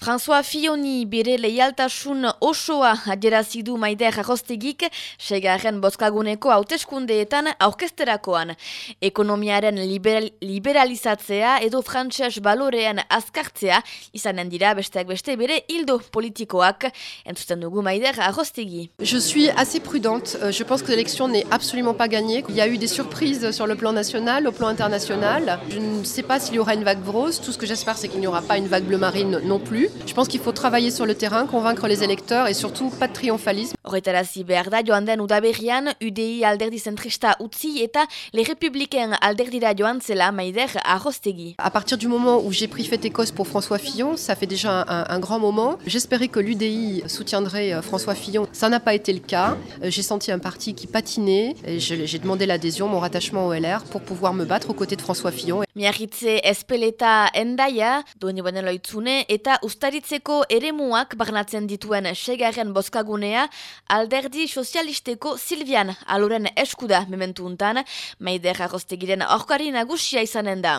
François Fioni bere leialtasun osoa adierazidu maider jagostegik segarren bozkaguneko hauteskundeetan aurkesterakoan. Ekonomiaren liberal, liberalizatzea edo frantses balorean azkartzea izanen dira besteak beste bere hildo politikoak. Entzuten dugu maider jagostegi. Je suis assez prudente. Euh, je pense que l'élection n'est absolument pas gagnée. Il y a eu des surprises sur le plan national, au plan international. Je ne sais pas s'il y aura une vague rose. Tout ce que j'espère, c'est qu'il n'y aura pas une vague bleu marine non plus. Je pense qu'il faut travailler sur le terrain, convaincre les électeurs et surtout pas de triomphalisme. Horretarazi behar da joan den udaberrian, UDI alderdi zentrista utzi eta les républicains alderdira joan zela maider arrostegi. À partir du moment où j'ai pris fait Écosse pour François Fillon, ça fait déjà un, un grand moment. J'espérais que l'UDI soutiendrait euh, François Fillon. Ça n'a pas été le cas. Euh, j'ai senti un parti qui patinait. J'ai demandé l'adhésion, mon rattachement au LR pour pouvoir me battre aux côtés de François Fillon. Miarritze espeleta endaia, doni loitzune, eta ustaritzeko eremuak barnatzen dituen segarren bozkagunea, alderdi sozialisteko Silvian aloren eskuda mementu untan, maider arrostegiren aurkari nagusia izanen da.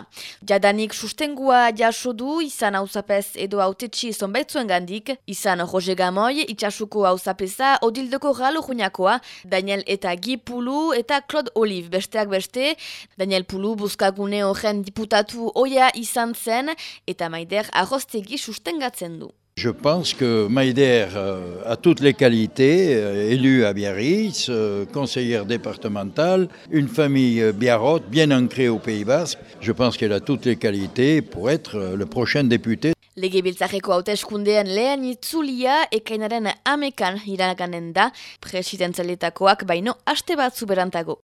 Jadanik sustengua jaso du izan hausapez edo autetxi zonbaitzuen gandik, izan Roger Gamoy, itxasuko hausapeza, odildeko galo juniakoa, Daniel eta Guy Pulu eta Claude Olive besteak beste, Daniel Pulu buzkagune horren diputatu oia izan zen, eta maider arrostegi sustengatzen du. Je pense que Maïder euh, a toutes les qualités, euh, élu à Biarritz, euh, conseillère départementale, une famille biarrote bien ancrée au Pays Basque. Je pense qu'elle a toutes les qualités pour être le prochain député. Legebiltzarreko hauteskundean lehen itzulia ekainaren amekan iraganen da, presidentzaletakoak baino aste batzu berantago.